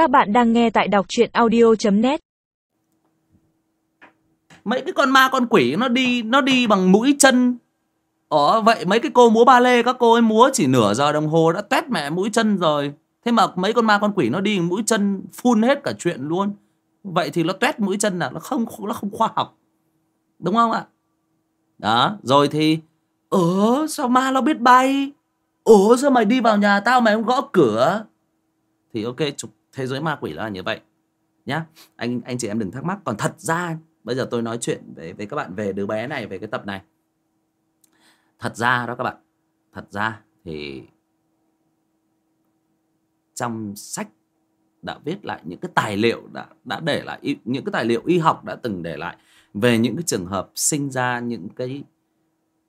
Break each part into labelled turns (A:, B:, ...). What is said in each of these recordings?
A: Các bạn đang nghe tại đọc truyện audio.net
B: mấy cái con ma, con quỷ nó đi nó đi bằng mũi chân. Ồ vậy mấy cái cô múa ba lê, các cô ấy múa chỉ nửa giờ đồng hồ đã tét mẹ mũi chân rồi. Thế mà mấy con ma, con quỷ nó đi bằng mũi chân phun hết cả chuyện luôn. Vậy thì nó tét mũi chân là nó không nó không khoa học. Đúng không ạ? Đó, rồi thì ớ sao ma nó biết bay? Ủa, sao mày đi vào nhà tao mày không gõ cửa? Thì ok, chụp thế giới ma quỷ là như vậy nhá. Anh anh chị em đừng thắc mắc. Còn thật ra, bây giờ tôi nói chuyện với với các bạn về đứa bé này, về cái tập này. Thật ra đó các bạn, thật ra thì trong sách đã viết lại những cái tài liệu đã đã để lại những cái tài liệu y học đã từng để lại về những cái trường hợp sinh ra những cái,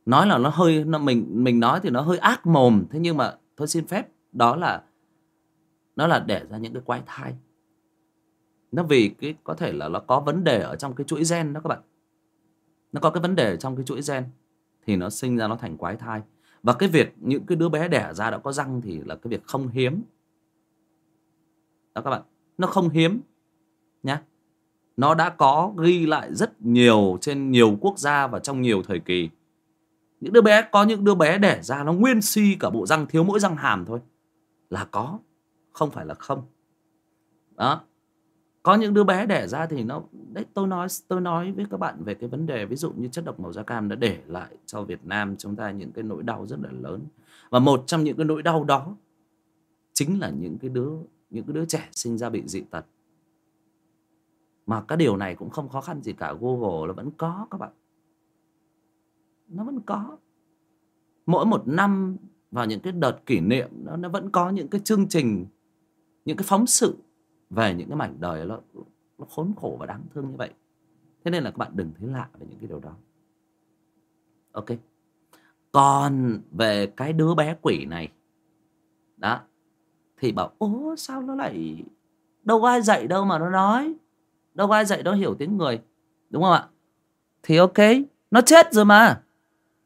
B: nói là nó hơi, nó mình mình nói thì nó hơi ác mồm, thế nhưng mà tôi xin phép, đó là nó là để ra những cái quái thai. Nó vì cái, có thể là nó có vấn đề ở trong cái chuỗi gen đó các bạn. Nó có cái vấn đề trong cái chuỗi gen thì nó sinh ra nó thành quái thai. Và cái việc những cái đứa bé đẻ ra đã có răng thì là cái việc không hiếm. Đó các bạn, nó không hiếm nhá. Nó đã có ghi lại rất nhiều trên nhiều quốc gia và trong nhiều thời kỳ. Những đứa bé, có những đứa bé đẻ ra nó nguyên si cả bộ răng, thiếu mỗi răng hàm thôi là có không phải là không. Đó. Có những đứa bé đẻ ra thì nó, đấy, tôi nói tôi nói với các bạn về cái vấn đề, ví dụ như chất độc màu da cam đã để lại cho Việt Nam chúng ta những cái nỗi đau rất là lớn. Và một trong những cái nỗi đau đó chính là những cái đứa, những cái đứa trẻ sinh ra bị dị tật. Mà cái điều này cũng không khó khăn gì cả. Google nó vẫn có các bạn. Nó vẫn có. Mỗi một năm vào những cái đợt kỷ niệm, nó nó vẫn có những cái chương trình những cái phóng sự về những cái mảnh đời nó nó khốn khổ và đáng thương như vậy. Thế nên là các bạn đừng thấy lạ về những cái điều đó. Ok. Còn về cái đứa bé quỷ này đó thì bảo ố sao nó lại đâu có ai dạy đâu mà nó nói đâu có ai dạy nó hiểu tiếng người. Đúng không ạ? Thì ok nó chết rồi mà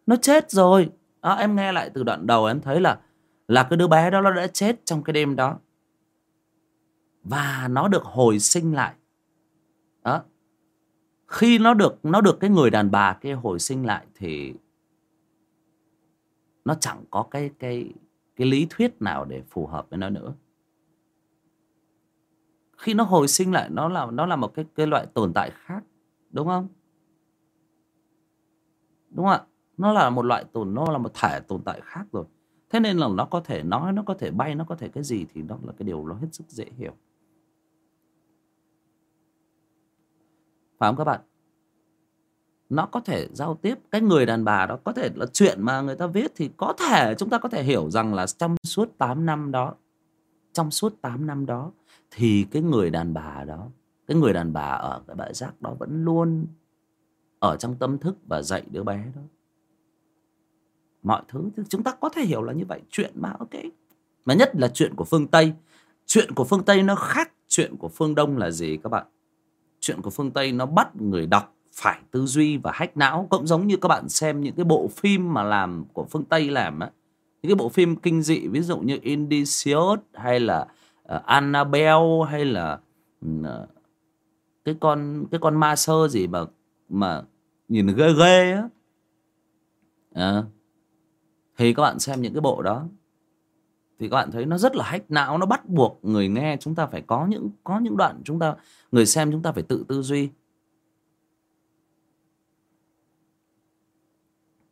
B: nó chết rồi. Đó, em nghe lại từ đoạn đầu em thấy là là cái đứa bé đó nó đã chết trong cái đêm đó và nó được hồi sinh lại. Đó. Khi nó được nó được cái người đàn bà kia hồi sinh lại thì nó chẳng có cái cái cái lý thuyết nào để phù hợp với nó nữa. Khi nó hồi sinh lại, nó là nó là một cái cái loại tồn tại khác, đúng không? Đúng không ạ? Nó là một loại tồn, nó là một thể tồn tại khác rồi. Thế nên là nó có thể nói, nó có thể bay, nó có thể cái gì thì đó là cái điều nó hết sức dễ hiểu. Phải không các bạn. Nó có thể giao tiếp, cái người đàn bà đó có thể là chuyện mà người ta viết thì có thể chúng ta có thể hiểu rằng là trong suốt 8 năm đó, trong suốt 8 năm đó thì cái người đàn bà đó, cái người đàn bà ở cái bãi rác đó vẫn luôn ở trong tâm thức và dạy đứa bé đó. Mọi thứ chúng ta có thể hiểu là như vậy. Chuyện mà, ok. Mà nhất là chuyện của phương tây. Chuyện của phương tây nó khác chuyện của phương đông là gì các bạn? Chuyện của phương tây nó bắt người đọc phải tư duy và hách não. Cũng giống như các bạn xem những cái bộ phim mà làm của phương tây làm á. Những cái bộ phim kinh dị ví dụ như Insidious hay là uh, Annabelle hay là uh, cái con cái con ma sơ gì mà mà nhìn ghê ghê á. À, thì các bạn xem những cái bộ đó thì các bạn thấy nó rất là hách não, nó bắt buộc người nghe chúng ta phải có những có những đoạn chúng ta, người xem chúng ta phải tự tư duy.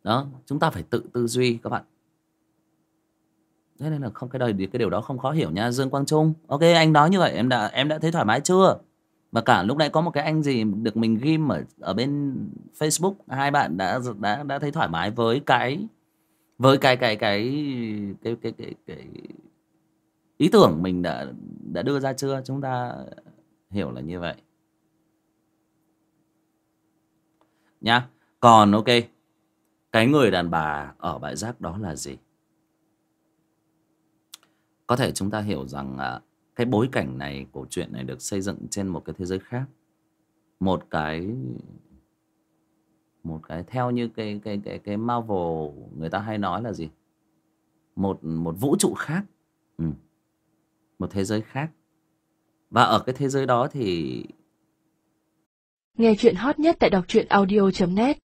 B: Đó, chúng ta phải tự tư duy các bạn. Thế nên là không, cái đời cái điều đó không khó hiểu nha, Dương Quang Trung. Ok, anh nói như vậy, em đã em đã thấy thoải mái chưa? Và cả lúc nãy có một cái anh gì được mình ghim ở ở bên Facebook, hai bạn đã đã đã thấy thoải mái với cái với cái cái cái cái cái cái, cái ý tưởng mình đã đã đưa ra chưa? Chúng ta hiểu là như vậy. Nhá còn ok cái người đàn bà ở bãi rác đó là gì? Có thể chúng ta hiểu rằng à, cái bối cảnh này của chuyện này được xây dựng trên một cái thế giới khác. Một cái một cái theo như cái cái cái cái Marvel người ta hay nói là gì? Một một vũ trụ khác. Ừ. một thế giới khác. Và ở cái thế giới đó thì
C: Nghe chuyện hot nhất tại đọc truyện audio.net